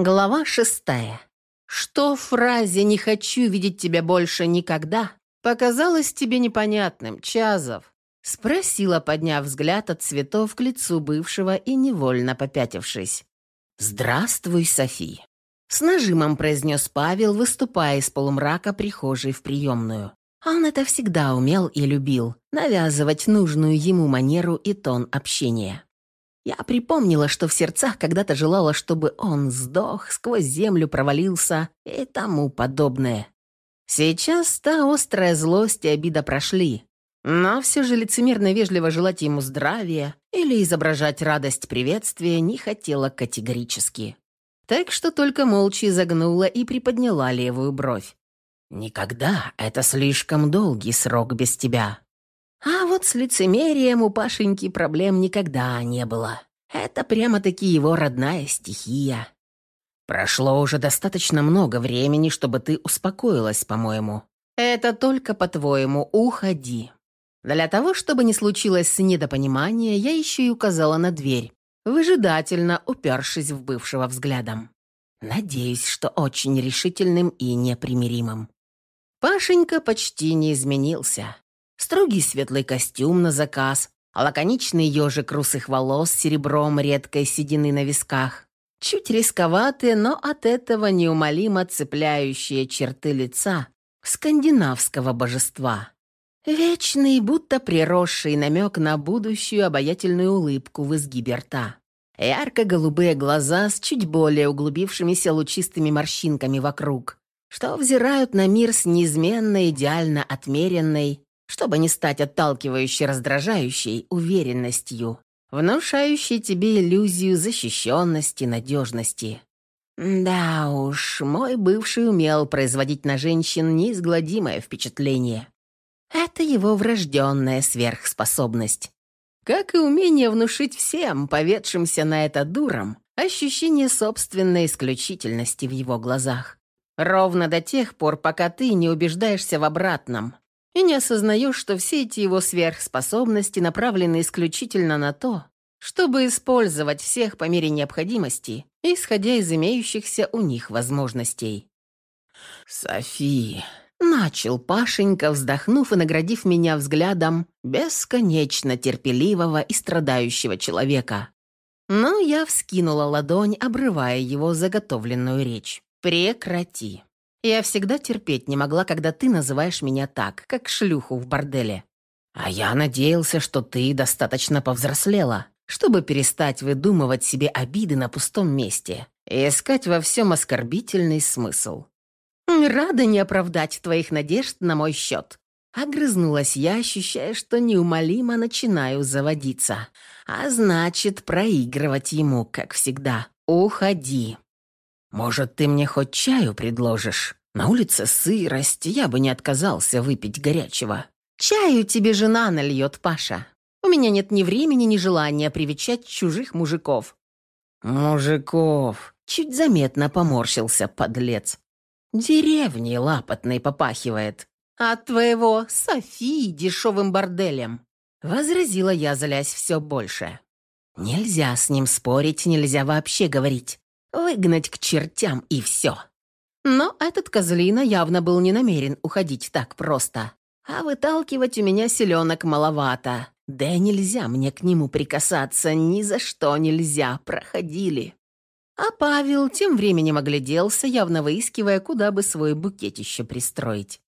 Глава шестая. Что в фразе «не хочу видеть тебя больше никогда» показалось тебе непонятным, Чазов? Спросила, подняв взгляд от цветов к лицу бывшего и невольно попятившись. «Здравствуй, Софи!» С нажимом произнес Павел, выступая из полумрака прихожей в приемную. Он это всегда умел и любил, навязывать нужную ему манеру и тон общения. Я припомнила, что в сердцах когда-то желала, чтобы он сдох, сквозь землю провалился и тому подобное. Сейчас та острая злость и обида прошли, но все же лицемерно вежливо желать ему здравия или изображать радость приветствия не хотела категорически. Так что только молча изогнула и приподняла левую бровь. «Никогда, это слишком долгий срок без тебя», а вот с лицемерием у Пашеньки проблем никогда не было. Это прямо-таки его родная стихия. Прошло уже достаточно много времени, чтобы ты успокоилась, по-моему. Это только по-твоему, уходи. Для того, чтобы не случилось недопонимания, я еще и указала на дверь, выжидательно упершись в бывшего взглядом. Надеюсь, что очень решительным и непримиримым. Пашенька почти не изменился. Строгий светлый костюм на заказ, лаконичный ежик русых волос с серебром редкой седины на висках, чуть рисковатые, но от этого неумолимо цепляющие черты лица скандинавского божества. Вечный, будто приросший намек на будущую обаятельную улыбку в изгибе рта. Ярко-голубые глаза с чуть более углубившимися лучистыми морщинками вокруг, что взирают на мир с неизменно идеально отмеренной, чтобы не стать отталкивающей, раздражающей уверенностью, внушающей тебе иллюзию защищенности, надежности. Да уж, мой бывший умел производить на женщин неизгладимое впечатление. Это его врожденная сверхспособность. Как и умение внушить всем, поведшимся на это дурам, ощущение собственной исключительности в его глазах. Ровно до тех пор, пока ты не убеждаешься в обратном, и не осознаешь, что все эти его сверхспособности направлены исключительно на то, чтобы использовать всех по мере необходимости, исходя из имеющихся у них возможностей. «Софи», — начал Пашенька, вздохнув и наградив меня взглядом бесконечно терпеливого и страдающего человека. Но я вскинула ладонь, обрывая его заготовленную речь. «Прекрати». Я всегда терпеть не могла, когда ты называешь меня так, как шлюху в борделе. А я надеялся, что ты достаточно повзрослела, чтобы перестать выдумывать себе обиды на пустом месте и искать во всем оскорбительный смысл. Рада не оправдать твоих надежд на мой счет. Огрызнулась я, ощущая, что неумолимо начинаю заводиться. А значит, проигрывать ему, как всегда. Уходи. «Может, ты мне хоть чаю предложишь? На улице сырость, я бы не отказался выпить горячего». «Чаю тебе жена нальет, Паша. У меня нет ни времени, ни желания привечать чужих мужиков». «Мужиков!» — чуть заметно поморщился подлец. «Деревней лапотной попахивает. От твоего Софии дешевым борделем». Возразила я, залясь все больше. «Нельзя с ним спорить, нельзя вообще говорить. Выгнать к чертям и все. Но этот козлина явно был не намерен уходить так просто. А выталкивать у меня селенок маловато. Да нельзя мне к нему прикасаться, ни за что нельзя, проходили. А Павел тем временем огляделся, явно выискивая, куда бы свой букет еще пристроить.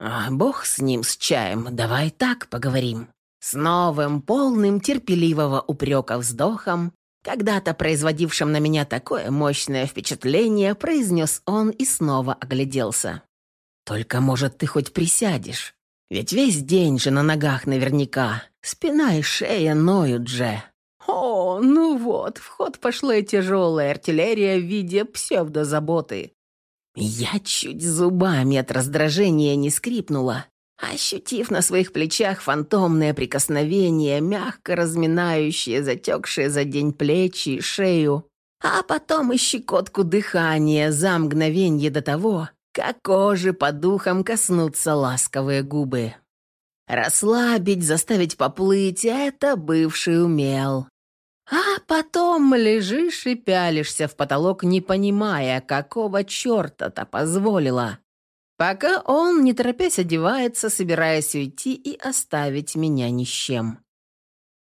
«А, «Бог с ним, с чаем, давай так поговорим». С новым, полным терпеливого упрека вздохом когда-то производившим на меня такое мощное впечатление, произнес он и снова огляделся. «Только, может, ты хоть присядешь? Ведь весь день же на ногах наверняка. Спина и шея ноют же». «О, ну вот, в ход пошла тяжелая артиллерия в виде псевдозаботы». Я чуть зубами от раздражения не скрипнула, ощутив на своих плечах фантомное прикосновение, мягко разминающее затекшие за день плечи и шею, а потом и щекотку дыхания за мгновенье до того, как кожи по духам коснутся ласковые губы. Расслабить, заставить поплыть — это бывший умел. А потом лежишь и пялишься в потолок, не понимая, какого черта-то позволила. Пока он, не торопясь, одевается, собираясь уйти и оставить меня ни с чем.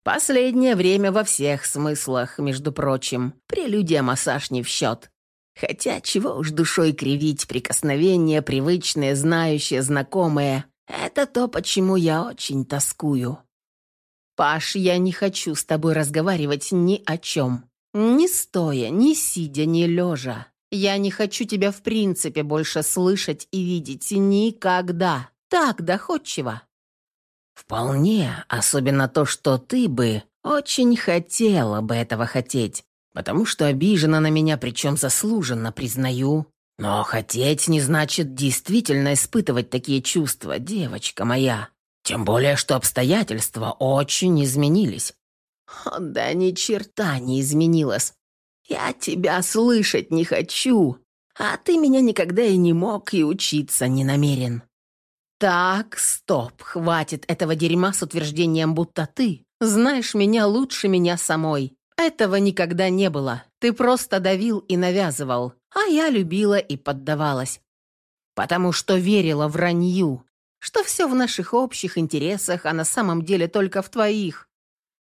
Последнее время во всех смыслах, между прочим. Прелюдия массаж не в счет. Хотя чего уж душой кривить, прикосновения, привычные, знающие, знакомые. Это то, почему я очень тоскую. Паш, я не хочу с тобой разговаривать ни о чем. Ни стоя, ни сидя, ни лежа. Я не хочу тебя в принципе больше слышать и видеть никогда. Так доходчиво. Вполне, особенно то, что ты бы очень хотела бы этого хотеть, потому что обижена на меня, причем заслуженно, признаю. Но хотеть не значит действительно испытывать такие чувства, девочка моя. Тем более, что обстоятельства очень изменились. Да ни черта не изменилось. Я тебя слышать не хочу, а ты меня никогда и не мог и учиться не намерен. «Так, стоп, хватит этого дерьма с утверждением, будто ты знаешь меня лучше меня самой. Этого никогда не было. Ты просто давил и навязывал, а я любила и поддавалась. Потому что верила вранью, что все в наших общих интересах, а на самом деле только в твоих.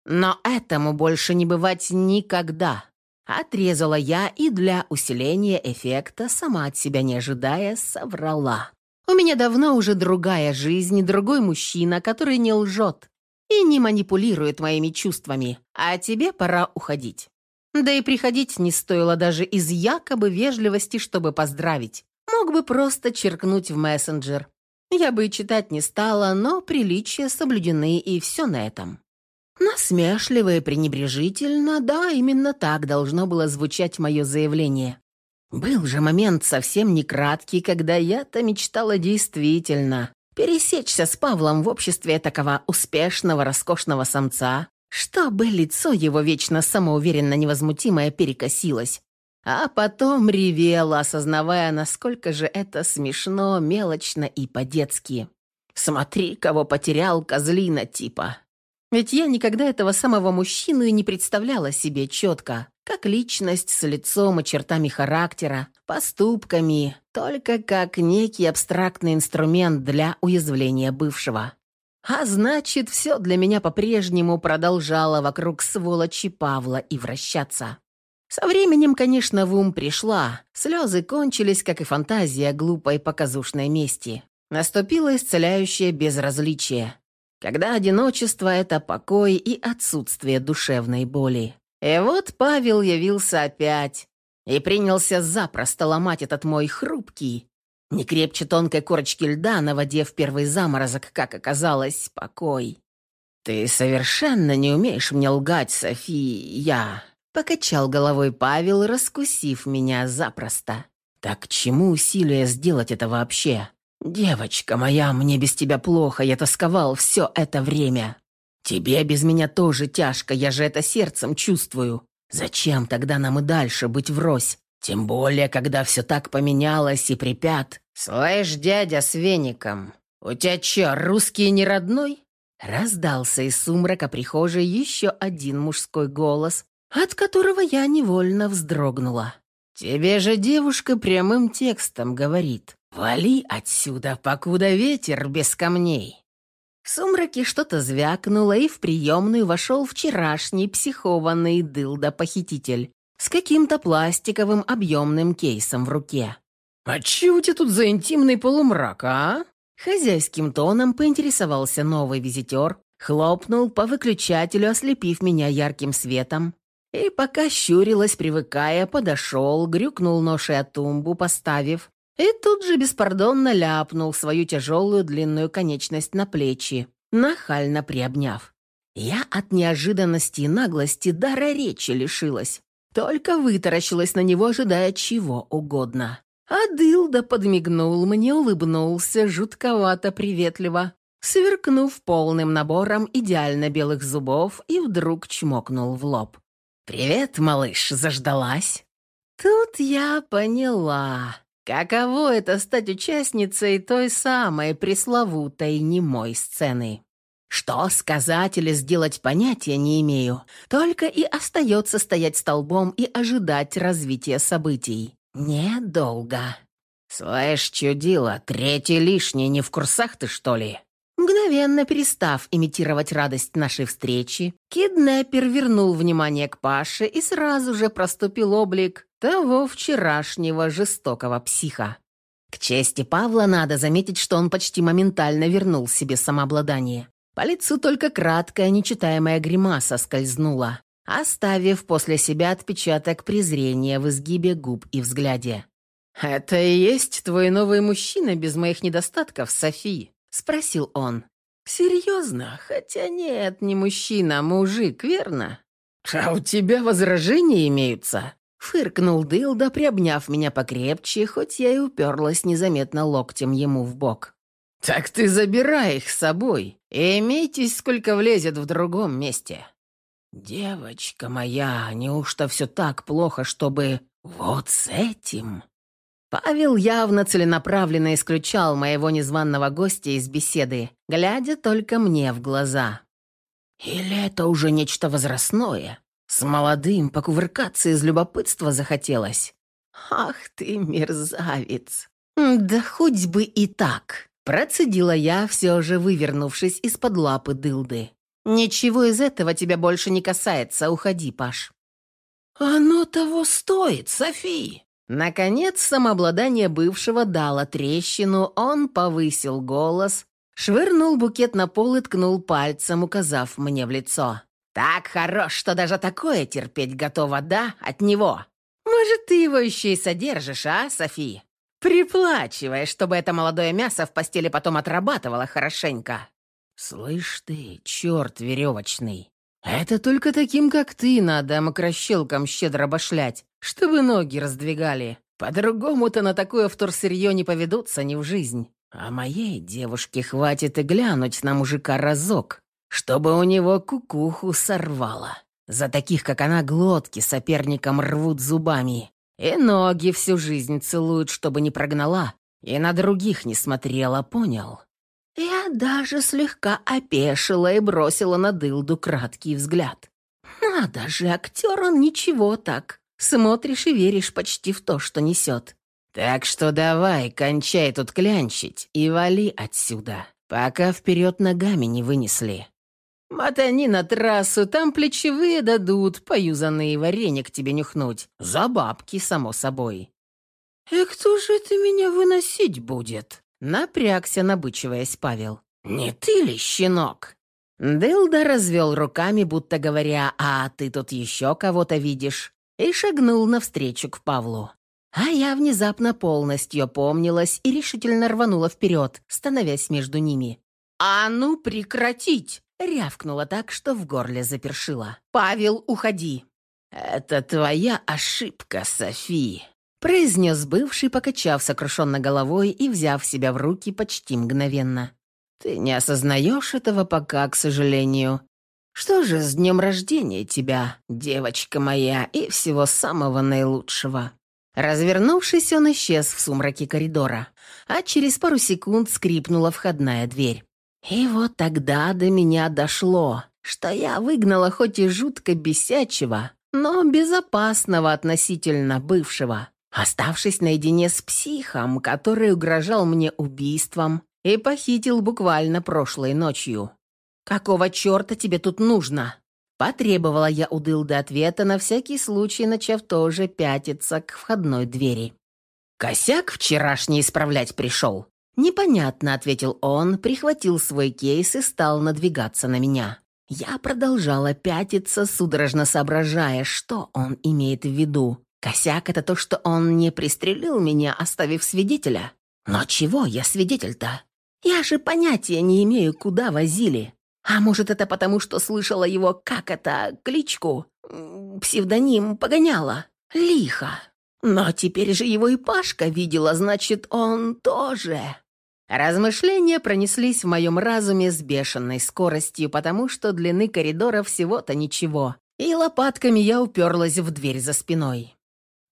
Но этому больше не бывать никогда. Отрезала я и для усиления эффекта, сама от себя не ожидая, соврала. У меня давно уже другая жизнь, другой мужчина, который не лжет и не манипулирует моими чувствами, а тебе пора уходить. Да и приходить не стоило даже из якобы вежливости, чтобы поздравить. Мог бы просто черкнуть в мессенджер. Я бы и читать не стала, но приличия соблюдены, и все на этом. Насмешливо и пренебрежительно, да, именно так должно было звучать мое заявление. Был же момент совсем не краткий, когда я-то мечтала действительно пересечься с Павлом в обществе такого успешного, роскошного самца, чтобы лицо его вечно самоуверенно невозмутимое перекосилось, а потом ревела, осознавая, насколько же это смешно, мелочно и по-детски. «Смотри, кого потерял, козлина типа». Ведь я никогда этого самого мужчину и не представляла себе четко, как личность с лицом и чертами характера, поступками, только как некий абстрактный инструмент для уязвления бывшего. А значит, все для меня по-прежнему продолжало вокруг сволочи Павла и вращаться. Со временем, конечно, в ум пришла. Слезы кончились, как и фантазия глупой показушной мести. Наступило исцеляющее безразличие, когда одиночество — это покой и отсутствие душевной боли. И вот Павел явился опять и принялся запросто ломать этот мой хрупкий, не крепче тонкой корочки льда на воде в первый заморозок, как оказалось, покой. «Ты совершенно не умеешь мне лгать, София!» Покачал головой Павел, раскусив меня запросто. «Так чему усилия сделать это вообще? Девочка моя, мне без тебя плохо, я тосковал все это время. Тебе без меня тоже тяжко, я же это сердцем чувствую. Зачем тогда нам и дальше быть врозь? Тем более, когда все так поменялось и припят. «Слышь, дядя с веником, у тебя че, русский не родной?» Раздался из сумрака прихожей еще один мужской голос, от которого я невольно вздрогнула. «Тебе же девушка прямым текстом говорит. Вали отсюда, покуда ветер без камней». В сумраке что-то звякнуло, и в приемную вошел вчерашний психованный дылда-похититель с каким-то пластиковым объемным кейсом в руке. «А че у тебя тут за интимный полумрак, а?» Хозяйским тоном поинтересовался новый визитер, хлопнул по выключателю, ослепив меня ярким светом, и пока щурилась, привыкая, подошел, грюкнул ношей о тумбу, поставив, и тут же беспардонно ляпнул свою тяжелую длинную конечность на плечи, нахально приобняв. Я от неожиданности и наглости дара речи лишилась. Только вытаращилась на него, ожидая чего угодно. А Дилда подмигнул мне, улыбнулся жутковато приветливо, сверкнув полным набором идеально белых зубов и вдруг чмокнул в лоб. «Привет, малыш, заждалась?» Тут я поняла. Каково это стать участницей той самой пресловутой немой сцены? Что сказать или сделать понятия не имею. Только и остается стоять столбом и ожидать развития событий. Недолго. «Слышь, чудила, третий лишний, не в курсах ты, что ли?» Мгновенно перестав имитировать радость нашей встречи, киднеппер вернул внимание к Паше и сразу же проступил облик того вчерашнего жестокого психа. К чести Павла надо заметить, что он почти моментально вернул себе самообладание. По лицу только краткая, нечитаемая гримаса скользнула, оставив после себя отпечаток презрения в изгибе губ и взгляде. «Это и есть твой новый мужчина без моих недостатков, Софи?» — спросил он. «Серьезно? Хотя нет, не мужчина, а мужик, верно?» «А у тебя возражения имеются?» Фыркнул Дылда, приобняв меня покрепче, хоть я и уперлась незаметно локтем ему в бок. «Так ты забирай их с собой и имейтесь, сколько влезет в другом месте». «Девочка моя, неужто все так плохо, чтобы вот с этим?» Павел явно целенаправленно исключал моего незваного гостя из беседы, глядя только мне в глаза. «Или это уже нечто возрастное? С молодым покувыркаться из любопытства захотелось?» «Ах ты, мерзавец!» «Да хоть бы и так!» Процедила я, все же вывернувшись из-под лапы дылды. «Ничего из этого тебя больше не касается, уходи, Паш». «Оно того стоит, Софи!» Наконец, самообладание бывшего дало трещину, он повысил голос, швырнул букет на пол и ткнул пальцем, указав мне в лицо. «Так хорош, что даже такое терпеть готова, да, от него? Может, ты его еще и содержишь, а, Софи? Приплачивая, чтобы это молодое мясо в постели потом отрабатывало хорошенько». «Слышь ты, черт веревочный, это только таким, как ты, надо мокрощелкам щедро башлять, чтобы ноги раздвигали. По-другому-то на такое вторсырье не поведутся ни в жизнь. А моей девушке хватит и глянуть на мужика разок, чтобы у него кукуху сорвало. За таких, как она, глотки соперникам рвут зубами. И ноги всю жизнь целуют, чтобы не прогнала, и на других не смотрела, понял? Я даже слегка опешила и бросила на дылду краткий взгляд. Надо же, актер он ничего так. Смотришь и веришь почти в то, что несет. Так что давай, кончай тут клянчить и вали отсюда, пока вперед ногами не вынесли. Мотани на трассу, там плечевые дадут, поюзанные вареник тебе нюхнуть. За бабки, само собой. «И кто же это меня выносить будет?» Напрягся, набычиваясь Павел. «Не ты ли, щенок?» Дылда развел руками, будто говоря, «А ты тут еще кого-то видишь?» И шагнул навстречу к Павлу. А я внезапно полностью помнилась и решительно рванула вперед, становясь между ними. «А ну, прекратить!» — рявкнула так, что в горле запершила. «Павел, уходи!» «Это твоя ошибка, Софи!» произнес бывший, покачав сокрушенно головой и взяв себя в руки почти мгновенно. «Ты не осознаешь этого пока, к сожалению. Что же, с днем рождения тебя, девочка моя, и всего самого наилучшего». Развернувшись, он исчез в сумраке коридора, а через пару секунд скрипнула входная дверь. И вот тогда до меня дошло, что я выгнала хоть и жутко бесячего, но безопасного относительно бывшего оставшись наедине с психом, который угрожал мне убийством и похитил буквально прошлой ночью. «Какого черта тебе тут нужно?» Потребовала я у Дылды ответа, на всякий случай начав тоже пятиться к входной двери. «Косяк вчерашний исправлять пришел?» «Непонятно», — ответил он, прихватил свой кейс и стал надвигаться на меня. Я продолжала пятиться, судорожно соображая, что он имеет в виду. Косяк — это то, что он не пристрелил меня, оставив свидетеля. Но чего я свидетель-то? Я же понятия не имею, куда возили. А может, это потому, что слышала его, как это, кличку? Псевдоним погоняла. Лихо. Но теперь же его и Пашка видела, значит, он тоже. Размышления пронеслись в моем разуме с бешеной скоростью, потому что длины коридора всего-то ничего. И лопатками я уперлась в дверь за спиной.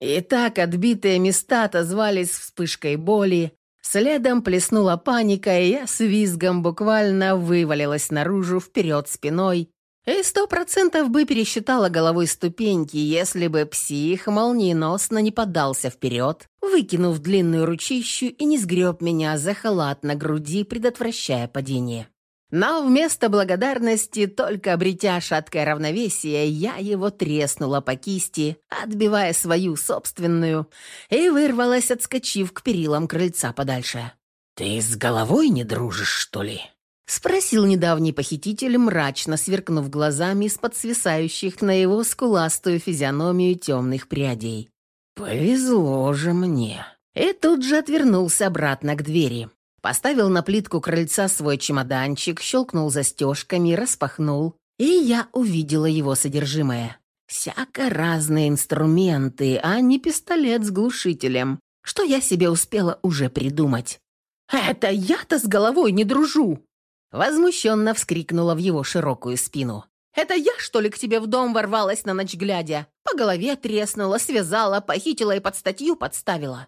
И так отбитые места отозвались вспышкой боли, Следом плеснула паника, и я с визгом буквально вывалилась наружу вперед спиной и сто процентов бы пересчитала головой ступеньки, если бы псих молниеносно не подался вперед, выкинув длинную ручищу и не сгреб меня за халат на груди, предотвращая падение. Но вместо благодарности, только обретя шаткое равновесие, я его треснула по кисти, отбивая свою собственную, и вырвалась, отскочив к перилам крыльца подальше. «Ты с головой не дружишь, что ли?» — спросил недавний похититель, мрачно сверкнув глазами из-под свисающих на его скуластую физиономию темных прядей. «Повезло же мне!» И тут же отвернулся обратно к двери. Поставил на плитку крыльца свой чемоданчик, щелкнул застежками, распахнул, и я увидела его содержимое. Всяко разные инструменты, а не пистолет с глушителем, что я себе успела уже придумать. «Это я-то с головой не дружу!» Возмущенно вскрикнула в его широкую спину. «Это я, что ли, к тебе в дом ворвалась на ночь глядя? По голове треснула, связала, похитила и под статью подставила.